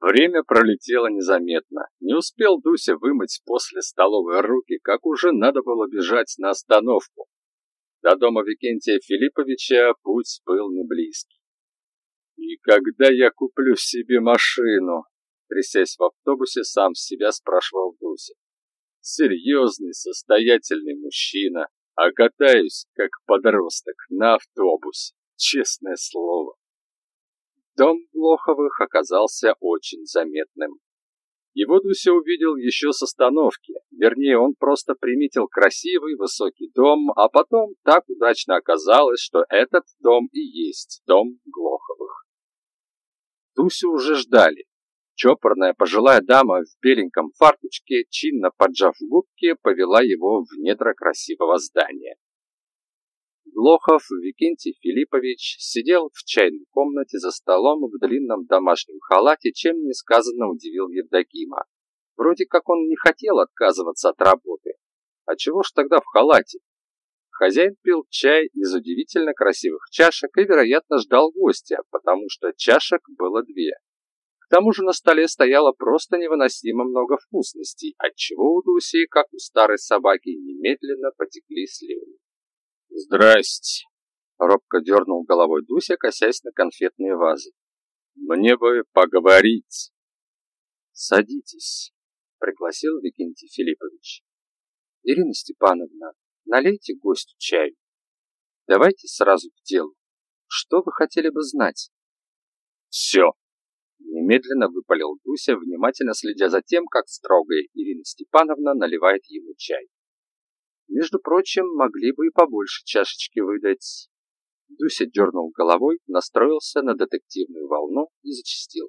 Время пролетело незаметно. Не успел Дуся вымыть после столовой руки, как уже надо было бежать на остановку. До дома Викентия Филипповича путь был не близкий. «И когда я куплю себе машину?» Трясясь в автобусе, сам себя спрашивал Дуся. «Серьезный, состоятельный мужчина, а катаюсь, как подросток, на автобусе. Честное слово». Дом Блоховых оказался очень заметным. Его Дуся увидел еще с остановки. Вернее, он просто приметил красивый высокий дом, а потом так удачно оказалось, что этот дом и есть дом Глоховых. Дусю уже ждали. Чопорная пожилая дама в беленьком фартучке, чинно поджав губки, повела его в недра красивого здания. Глохов Викентий Филиппович сидел в чайной комнате за столом в длинном домашнем халате, чем несказанно удивил Евдокима. Вроде как он не хотел отказываться от работы. А чего ж тогда в халате? Хозяин пил чай из удивительно красивых чашек и, вероятно, ждал гостя, потому что чашек было две. К тому же на столе стояло просто невыносимо много вкусностей, отчего у Дуси, как у старой собаки, немедленно потекли слюни. «Здрасте!» — робко дернул головой Дуся, косясь на конфетные вазы. «Мне бы поговорить!» «Садитесь!» — пригласил Викентий Филиппович. «Ирина Степановна, налейте гостю чаю. Давайте сразу к делу. Что вы хотели бы знать?» «Все!» Немедленно выпалил Дуся, внимательно следя за тем, как строгая Ирина Степановна наливает ему чай. Между прочим, могли бы и побольше чашечки выдать. Дуся дернул головой, настроился на детективную волну и зачастил.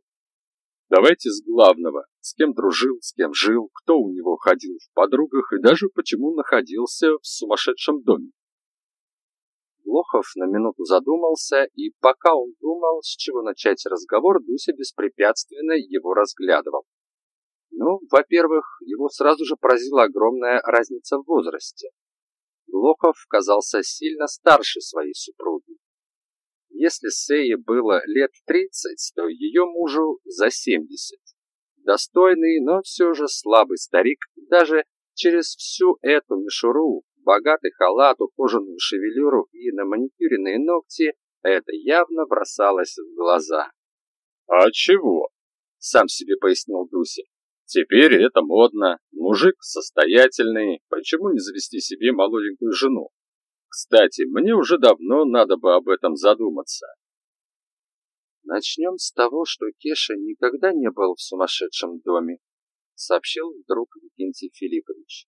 Давайте с главного. С кем дружил, с кем жил, кто у него ходил в подругах и даже почему находился в сумасшедшем доме. Лохов на минуту задумался, и пока он думал, с чего начать разговор, Дуся беспрепятственно его разглядывал. Ну, во-первых, его сразу же поразила огромная разница в возрасте. Глохов казался сильно старше своей супруги. Если Сее было лет 30, то ее мужу за 70. Достойный, но все же слабый старик, даже через всю эту мишуру, богатый халат, ухоженную шевелюру и на маникюренные ногти, это явно бросалось в глаза. «А чего?» — сам себе пояснил Дуся. Теперь это модно. Мужик состоятельный, почему не завести себе молоденькую жену? Кстати, мне уже давно надо бы об этом задуматься. Начнем с того, что Кеша никогда не был в сумасшедшем доме, сообщил вдруг Викентий Филиппович.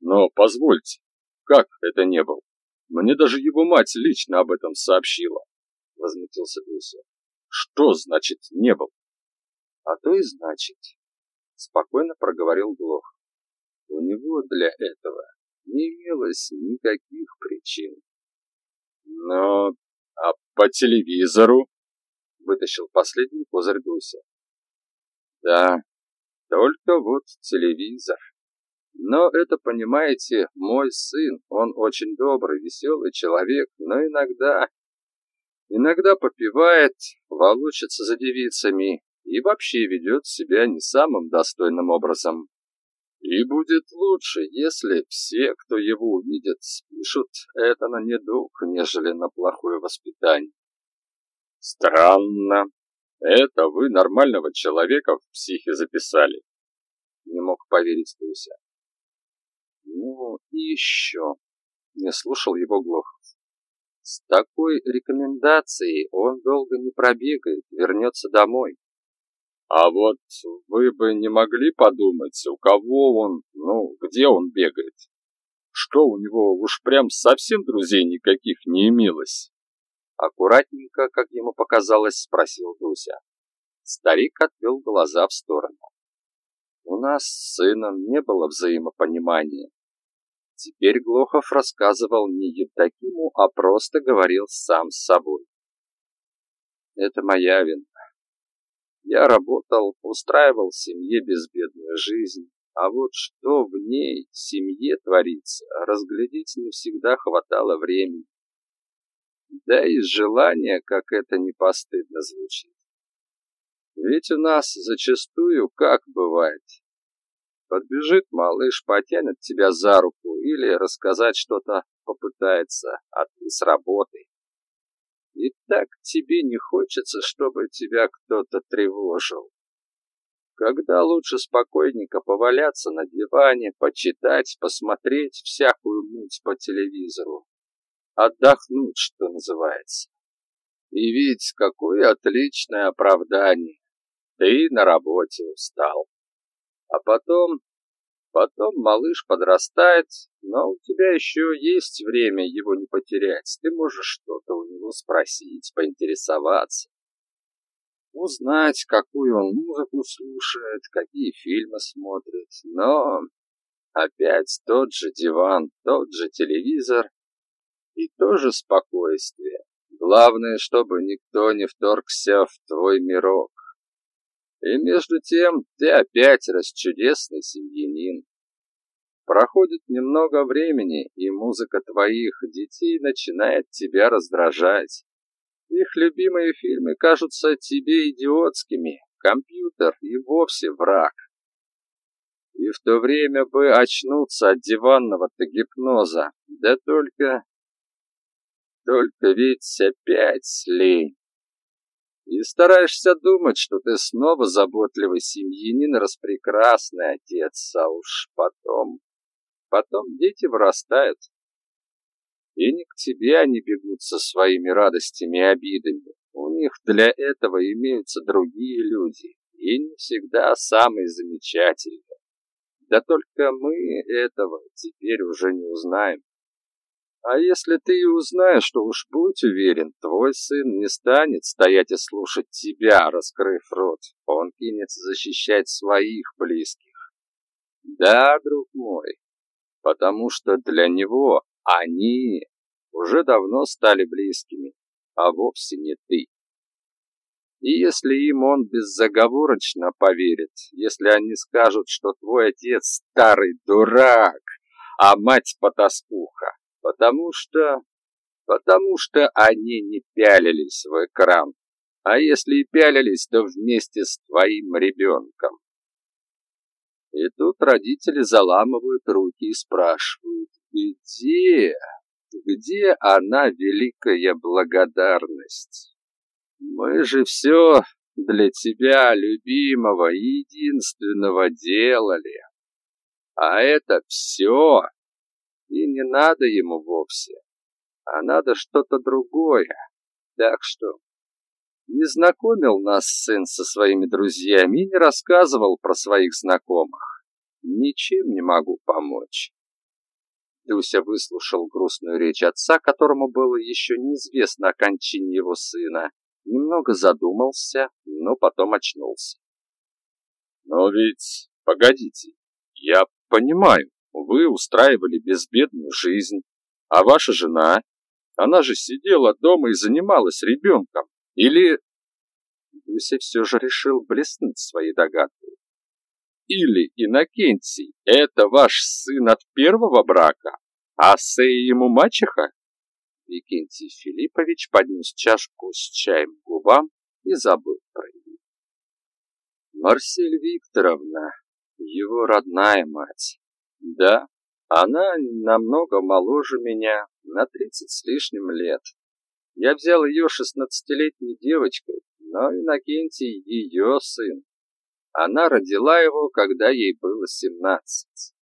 Но позвольте, как это не был? Мне даже его мать лично об этом сообщила, возмутился Дуся. Что значит не был? А то и значит, спокойно проговорил Глох. У него для этого не имелось никаких причин. Но а по телевизору вытащил последний козырь Дуся. Да, только вот телевизор. Но это, понимаете, мой сын, он очень добрый, веселый человек, но иногда... Иногда попивает, волочится за девицами и вообще ведет себя не самым достойным образом. И будет лучше, если все, кто его увидит, спишут это на недуг, нежели на плохое воспитание. Странно. Это вы нормального человека в психе записали. Не мог поверить Дуся. Ну и еще. Не слушал его Глохов. С такой рекомендацией он долго не пробегает, вернется домой. А вот вы бы не могли подумать, у кого он, ну, где он бегает? Что у него уж прям совсем друзей никаких не имелось? Аккуратненько, как ему показалось, спросил Дуся. Старик отвел глаза в сторону. У нас с сыном не было взаимопонимания. Теперь Глохов рассказывал не Евдокиму, а просто говорил сам с собой. Это моя вина. Я работал, устраивал семье безбедную жизнь, а вот что в ней, семье творится, разглядеть не всегда хватало времени. Да и желание, как это не постыдно звучит. Ведь у нас зачастую как бывает. Подбежит малыш, потянет тебя за руку или рассказать что-то попытается, а ты с работы. И так тебе не хочется, чтобы тебя кто-то тревожил. Когда лучше спокойненько поваляться на диване, почитать, посмотреть всякую муть по телевизору. Отдохнуть, что называется. И ведь какое отличное оправдание. Ты на работе устал. А потом, потом малыш подрастает, но у тебя еще есть время его не потерять. Ты можешь что-то у него спросить, поинтересоваться. Узнать, какую он музыку слушает, какие фильмы смотрит. Но опять тот же диван, тот же телевизор и то же спокойствие. Главное, чтобы никто не вторгся в твой мирок. И между тем ты опять расчудесный семьянин. Проходит немного времени, и музыка твоих детей начинает тебя раздражать. Их любимые фильмы кажутся тебе идиотскими, компьютер и вовсе враг. И в то время бы очнуться от диванного-то гипноза, да только... Только ведь опять лень. И стараешься думать, что ты снова заботливый семьянин, распрекрасный отец, а уж потом... Потом дети вырастают. И не к тебе они бегут со своими радостями и обидами. У них для этого имеются другие люди, и не всегда самые замечательные. Да только мы этого теперь уже не узнаем. А если ты и узнаешь, то уж будь уверен, твой сын не станет стоять и слушать тебя, раскрыв рот. Он кинется защищать своих близких. Да, друг мой, потому что для него они уже давно стали близкими, а вовсе не ты. И если им он беззаговорочно поверит, если они скажут, что твой отец старый дурак, а мать потаскуха, потому что... потому что они не пялились в экран. А если и пялились, то вместе с твоим ребенком. И тут родители заламывают руки и спрашивают, где, где она, великая благодарность? Мы же все для тебя, любимого, единственного делали. А это все и не надо ему вовсе, а надо что-то другое. Так что не знакомил нас сын со своими друзьями и не рассказывал про своих знакомых. Ничем не могу помочь. Дуся выслушал грустную речь отца, которому было еще неизвестно о кончине его сына. Немного задумался, но потом очнулся. «Но ведь, погодите, я понимаю, вы устраивали безбедную жизнь, а ваша жена, она же сидела дома и занималась ребенком. Или... Люся все же решил блеснуть своей догадкой. Или Иннокентий – это ваш сын от первого брака, а Сея ему мачеха? Викентий Филиппович поднес чашку с чаем к губам и забыл про нее. Марсель Викторовна, его родная мать. Да, она намного моложе меня, на тридцать с лишним лет. Я взял ее шестнадцатилетней девочкой, но Иннокентий ее сын. Она родила его, когда ей было семнадцать.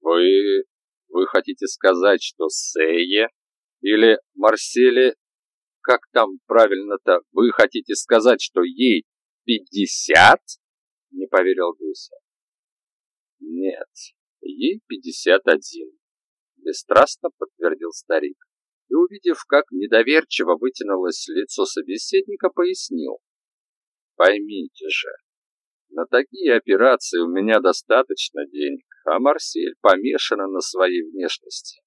Вы... вы хотите сказать, что Сея или Марселе... Как там правильно-то? Вы хотите сказать, что ей пятьдесят? Не поверил Гуся. Нет, Ей пятьдесят один, бесстрастно подтвердил старик. И, увидев, как недоверчиво вытянулось лицо собеседника, пояснил. Поймите же, на такие операции у меня достаточно денег, а Марсель помешана на своей внешности.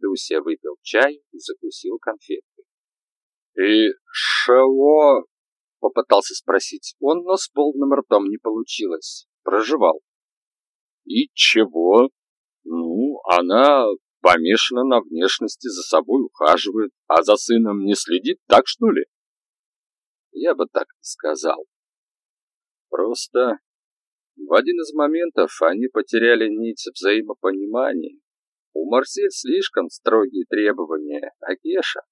Дуся выпил чай и закусил конфеткой. «И шего?» — попытался спросить он, но с полным ртом не получилось. Проживал. И чего? Ну, она помешана на внешности, за собой ухаживает, а за сыном не следит, так что ли? Я бы так не сказал. Просто в один из моментов они потеряли нить взаимопонимания. У Марсель слишком строгие требования, а Кеша,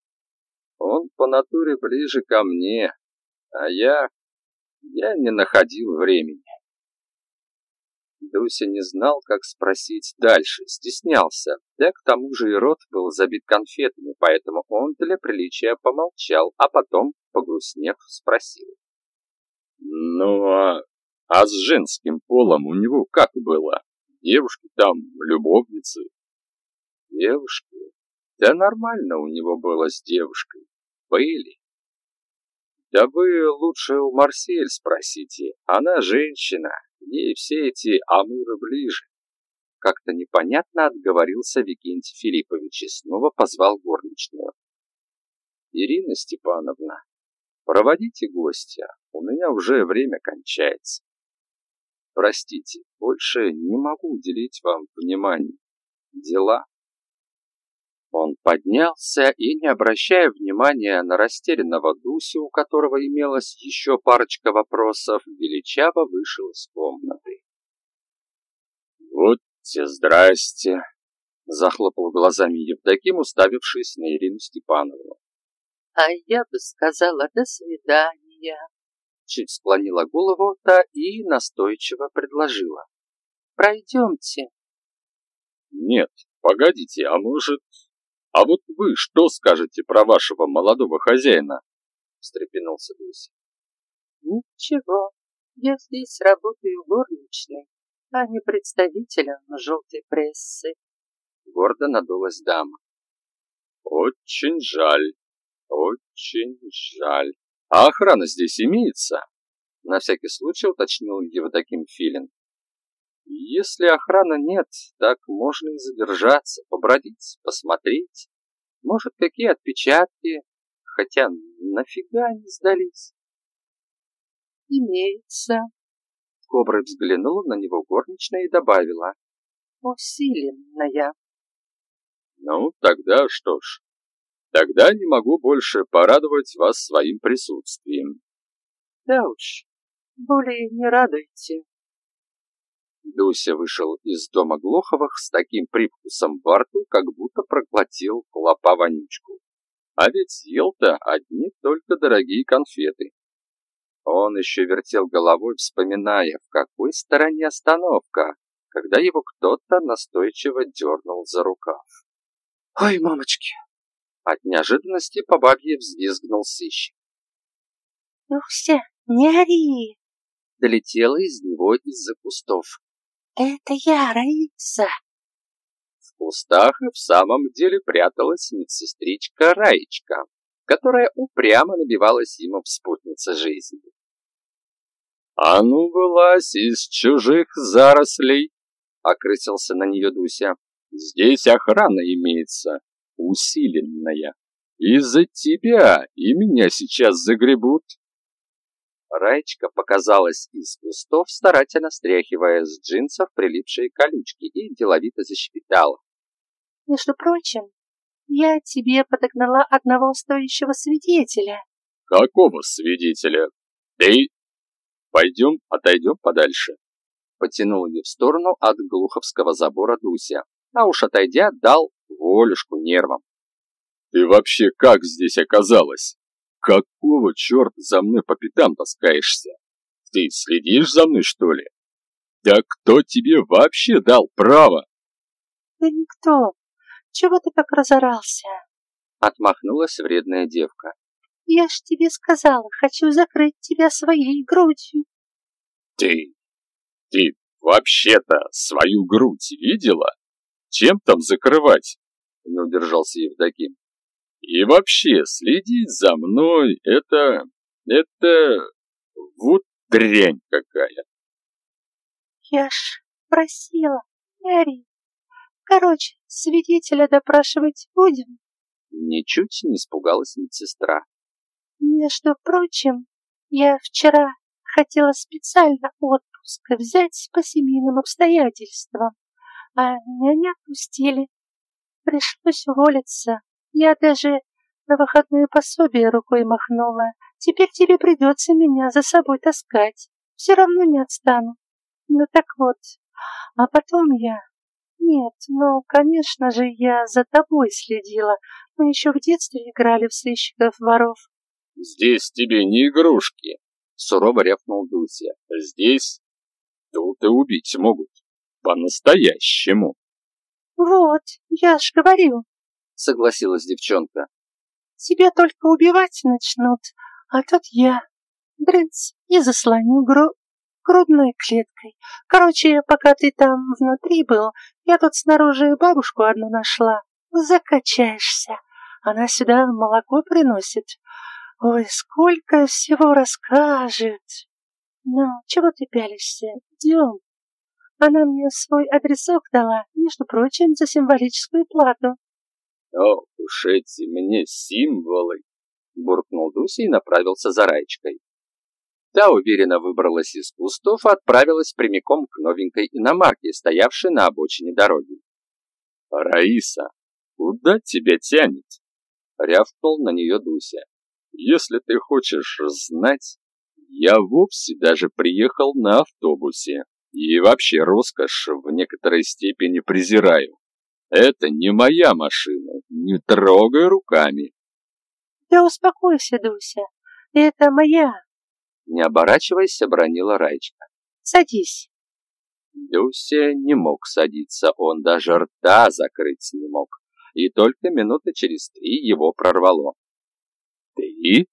он по натуре ближе ко мне, а я... я не находил времени. Дуся не знал, как спросить дальше, стеснялся, да к тому же и рот был забит конфетами, поэтому он для приличия помолчал, а потом, погрустнев, спросил. «Ну, а, а с женским полом у него как было? Девушки там, любовницы?» «Девушки? Да нормально у него было с девушкой. Были. Да вы лучше у Марсель спросите, она женщина, Ей все эти амуры ближе. Как-то непонятно отговорился Викентий Филиппович и снова позвал горничную. Ирина Степановна, проводите гостя, у меня уже время кончается. Простите, больше не могу уделить вам внимания. Дела он поднялся и, не обращая внимания на растерянного Дусю, у которого имелось еще парочка вопросов, величаво вышел из комнаты. «Вот те здрасте!» — захлопал глазами Евдоким, уставившись на Ирину Степановну. «А я бы сказала «до свидания», — чуть склонила голову та и настойчиво предложила. «Пройдемте». «Нет, погодите, а может, «А вот вы что скажете про вашего молодого хозяина?» — встрепенулся Дуся. «Ничего, я здесь работаю горничной, а не представителем желтой прессы». Гордо надулась дама. «Очень жаль, очень жаль. А охрана здесь имеется?» На всякий случай уточнил Евдоким Филин. Если охраны нет, так можно и задержаться, побродить, посмотреть. Может, какие отпечатки, хотя нафига они сдались? Имеется. Кобра взглянула на него горничная и добавила. Усиленная. Ну, тогда что ж. Тогда не могу больше порадовать вас своим присутствием. Да уж, более не радуйте. Дуся вышел из дома Глоховых с таким привкусом во рту, как будто проглотил клопа вонючку. А ведь съел-то одни только дорогие конфеты. Он еще вертел головой, вспоминая, в какой стороне остановка, когда его кто-то настойчиво дернул за рукав. «Ой, мамочки!» От неожиданности по бабье взвизгнул сыщик. «Дуся, не ори!» Долетело из него из-за кустов. «Это я, Раиса!» В кустах и в самом деле пряталась медсестричка Раечка, которая упрямо набивалась ему в спутнице жизни. «А ну, вылазь из чужих зарослей!» — окрысился на нее Дуся. «Здесь охрана имеется, усиленная. Из-за тебя и меня сейчас загребут». Раечка показалась из кустов, старательно стряхивая с джинсов прилипшие колючки и деловито защебетала. «Между прочим, я тебе подогнала одного стоящего свидетеля». «Какого свидетеля? Ты? Пойдем, отойдем подальше». Потянул ее в сторону от глуховского забора Дуся, а уж отойдя, дал волюшку нервам. «Ты вообще как здесь оказалась?» Какого черта за мной по пятам таскаешься? Ты следишь за мной, что ли? Да кто тебе вообще дал право? Да никто. Чего ты так разорался? Отмахнулась вредная девка. Я ж тебе сказала, хочу закрыть тебя своей грудью. Ты, ты вообще-то свою грудь видела? Чем там закрывать? Не удержался Евдоким. И вообще, следить за мной — это... это... вот дрянь какая. Я ж просила, Мэри. Короче, свидетеля допрашивать будем? Ничуть не испугалась медсестра. Между прочим, я вчера хотела специально отпуск взять по семейным обстоятельствам, а меня не отпустили. Пришлось уволиться. Я даже на выходное пособие рукой махнула. Теперь тебе придется меня за собой таскать. Все равно не отстану. Ну так вот, а потом я... Нет, ну, конечно же, я за тобой следила. Мы еще в детстве играли в сыщиков-воров. Здесь тебе не игрушки, сурово рявкнул Дуся. Здесь тут и убить могут. По-настоящему. Вот, я ж говорю, согласилась девчонка. Тебя только убивать начнут, а тут я. Дрыц, и заслоню гру... грудной клеткой. Короче, пока ты там внутри был, я тут снаружи бабушку одну нашла. Закачаешься. Она сюда молоко приносит. Ой, сколько всего расскажет. Ну, чего ты пялишься? Идем. Она мне свой адресок дала, между прочим, за символическую плату. О, уж эти мне символы! Буркнул Дуся и направился за Раечкой. Та уверенно выбралась из кустов и отправилась прямиком к новенькой иномарке, стоявшей на обочине дороги. «Раиса, куда тебя тянет?» — рявкнул на нее Дуся. «Если ты хочешь знать, я вовсе даже приехал на автобусе и вообще роскошь в некоторой степени презираю. Это не моя машина, не трогай руками». «Да успокойся, Дуся, это моя», не оборачиваясь, обронила Раечка. «Садись». Люся не мог садиться, он даже рта закрыть не мог, и только минуты через три его прорвало. «Ты?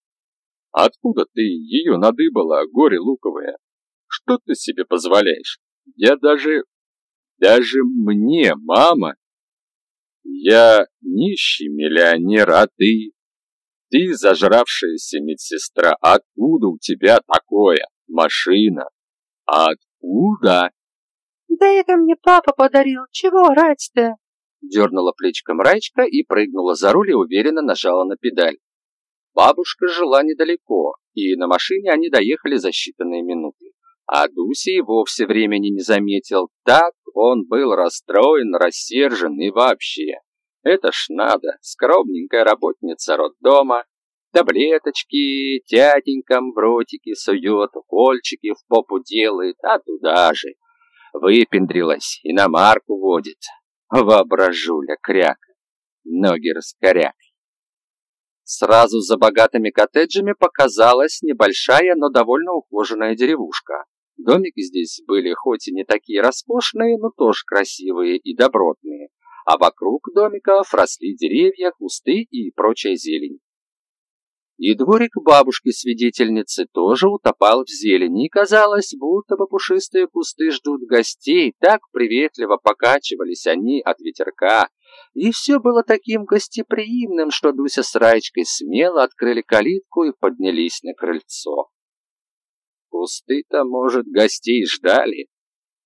Откуда ты ее надыбала, горе луковое? Что ты себе позволяешь? Я даже... даже мне, мама. Я нищий миллионер, а ты... Ты зажравшаяся медсестра, откуда у тебя такое? Машина? Откуда? Да это мне папа подарил, чего орать-то? Дернула плечиком Раечка и прыгнула за руль и уверенно нажала на педаль. Бабушка жила недалеко, и на машине они доехали за считанные минуты. А Дуси и вовсе времени не заметил, так он был расстроен, рассержен и вообще. Это ж надо, скромненькая работница роддома, таблеточки тятенькам в ротики сует, укольчики в попу делает, а туда же. Выпендрилась, и на марку водит. Воображуля кряка, ноги раскоряк. Сразу за богатыми коттеджами показалась небольшая, но довольно ухоженная деревушка. Домики здесь были хоть и не такие роскошные, но тоже красивые и добротные а вокруг домиков росли деревья, кусты и прочая зелень. И дворик бабушки-свидетельницы тоже утопал в зелени, и казалось, будто бы пушистые кусты ждут гостей, так приветливо покачивались они от ветерка, и все было таким гостеприимным, что Дуся с Раечкой смело открыли калитку и поднялись на крыльцо. Кусты-то, может, гостей ждали,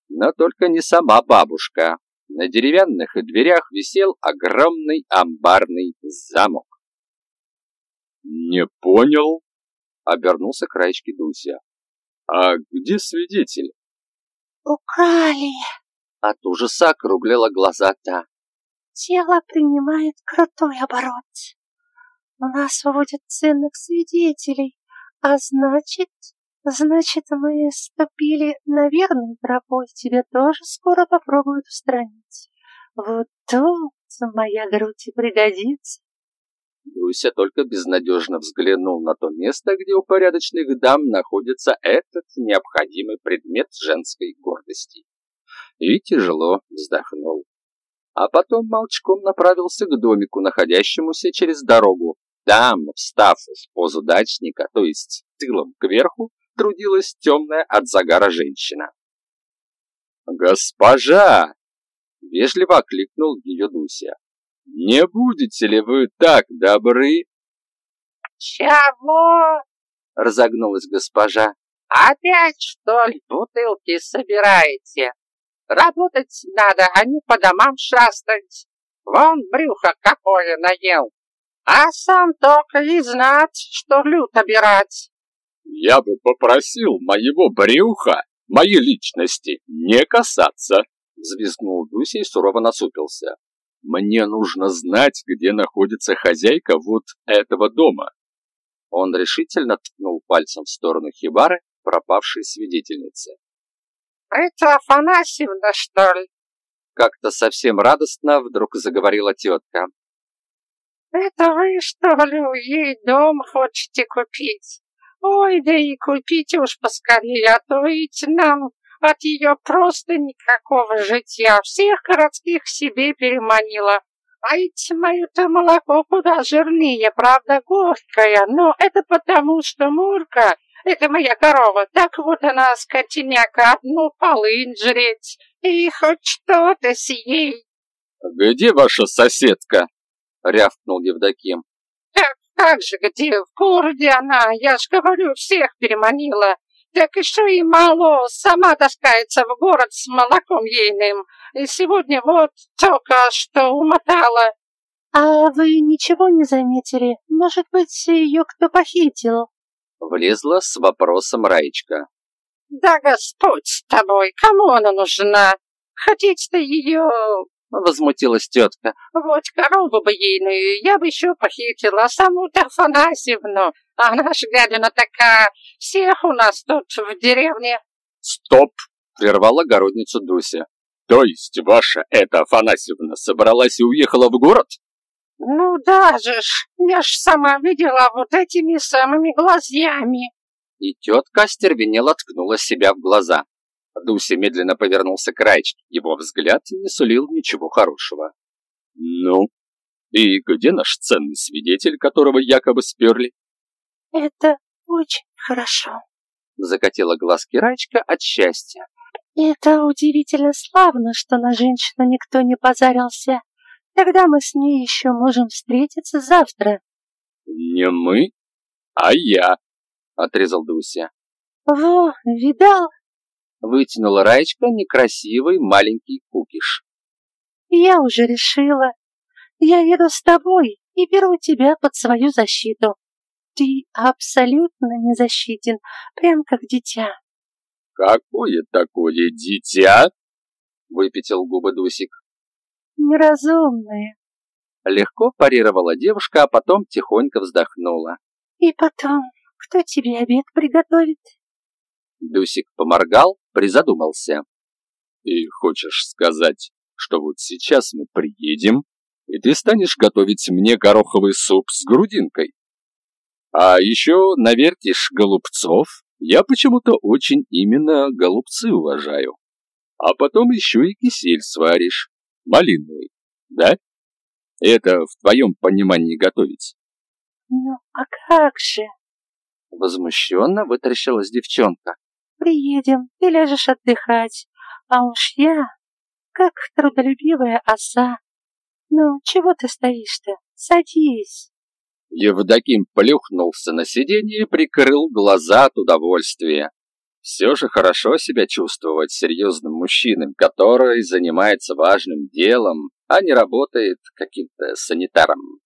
но только не сама бабушка, на деревянных дверях висел огромный амбарный замок. «Не понял?» — обернулся к Раечке Дуся. «А где свидетель?» «Украли!» — от ужаса округлила глаза та. «Тело принимает крутой оборот. У нас выводят ценных свидетелей, а значит, Значит, мы ступили на верную тропу, и тебе тоже скоро попробуют устранить. Вот тут моя грудь и пригодится. Дуся только безнадежно взглянул на то место, где у порядочных дам находится этот необходимый предмет женской гордости. И тяжело вздохнул. А потом молчком направился к домику, находящемуся через дорогу. Там, встав в позу дачника, то есть тылом кверху, трудилась темная от загара женщина. «Госпожа!» — вежливо окликнул ее Дуся. «Не будете ли вы так добры?» «Чего?» — разогнулась госпожа. «Опять, что ли, бутылки собираете? Работать надо, а не по домам шастать. Вон брюхо какое наел. А сам только и знать, что лют обирать. Я бы попросил моего брюха, моей личности, не касаться, взвизгнул Дуся и сурово насупился. Мне нужно знать, где находится хозяйка вот этого дома. Он решительно ткнул пальцем в сторону хибары, пропавшей свидетельнице. «Это Афанасьевна, что ли?» Как-то совсем радостно вдруг заговорила тетка. «Это вы, что ли, ей дом хотите купить? Ой, да и купите уж поскорее, а то ведь нам от ее просто никакого житья. Всех городских себе переманила. А ведь мое-то молоко куда жирнее, правда, горькое, но это потому, что Мурка, это моя корова, так вот она, скотиняка, одну полынь жреть, и хоть что-то съей. «Где ваша соседка?» — рявкнул Евдоким. «Так как же где? В городе она, я ж говорю, всех переманила. Так еще и мало, сама таскается в город с молоком ейным. И сегодня вот только что умотала. А вы ничего не заметили? Может быть, ее кто похитил? Влезла с вопросом Раечка. Да Господь с тобой, кому она нужна? Хотеть-то ее Возмутилась тетка. Вот корову бы ейную я бы еще похитила, а саму-то Афанасьевну. Она ж, гадина такая, всех у нас тут в деревне. Стоп! Прервала городницу Дуся. То есть ваша эта Афанасьевна собралась и уехала в город? Ну да же ж, я ж сама видела вот этими самыми глазьями. И тетка остервенело ткнула себя в глаза. Дуся медленно повернулся к Раечке. Его взгляд не сулил ничего хорошего. «Ну, и где наш ценный свидетель, которого якобы сперли?» «Это очень хорошо», — закатила глазки Раечка от счастья. «Это удивительно славно, что на женщину никто не позарился. Тогда мы с ней еще можем встретиться завтра». «Не мы, а я», — отрезал Дуся. «Во, видал, Вытянула Раечка некрасивый маленький кукиш. «Я уже решила. Я еду с тобой и беру тебя под свою защиту. Ты абсолютно не защитен, прям как дитя». «Какое такое дитя?» — выпятил губы Дусик. «Неразумное». Легко парировала девушка, а потом тихонько вздохнула. «И потом, кто тебе обед приготовит?» Дусик поморгал, призадумался. «И хочешь сказать, что вот сейчас мы приедем, и ты станешь готовить мне гороховый суп с грудинкой? А еще навертишь голубцов, я почему-то очень именно голубцы уважаю. А потом еще и кисель сваришь, малиновый, да? Это в твоем понимании готовить?» «Ну, а как же?» Возмущенно вытаращилась девчонка. Приедем, ты ляжешь отдыхать, а уж я, как трудолюбивая оса. Ну, чего ты стоишь-то? Садись. Евдоким плюхнулся на сиденье и прикрыл глаза от удовольствия. Все же хорошо себя чувствовать серьезным мужчиной, который занимается важным делом, а не работает каким-то санитаром.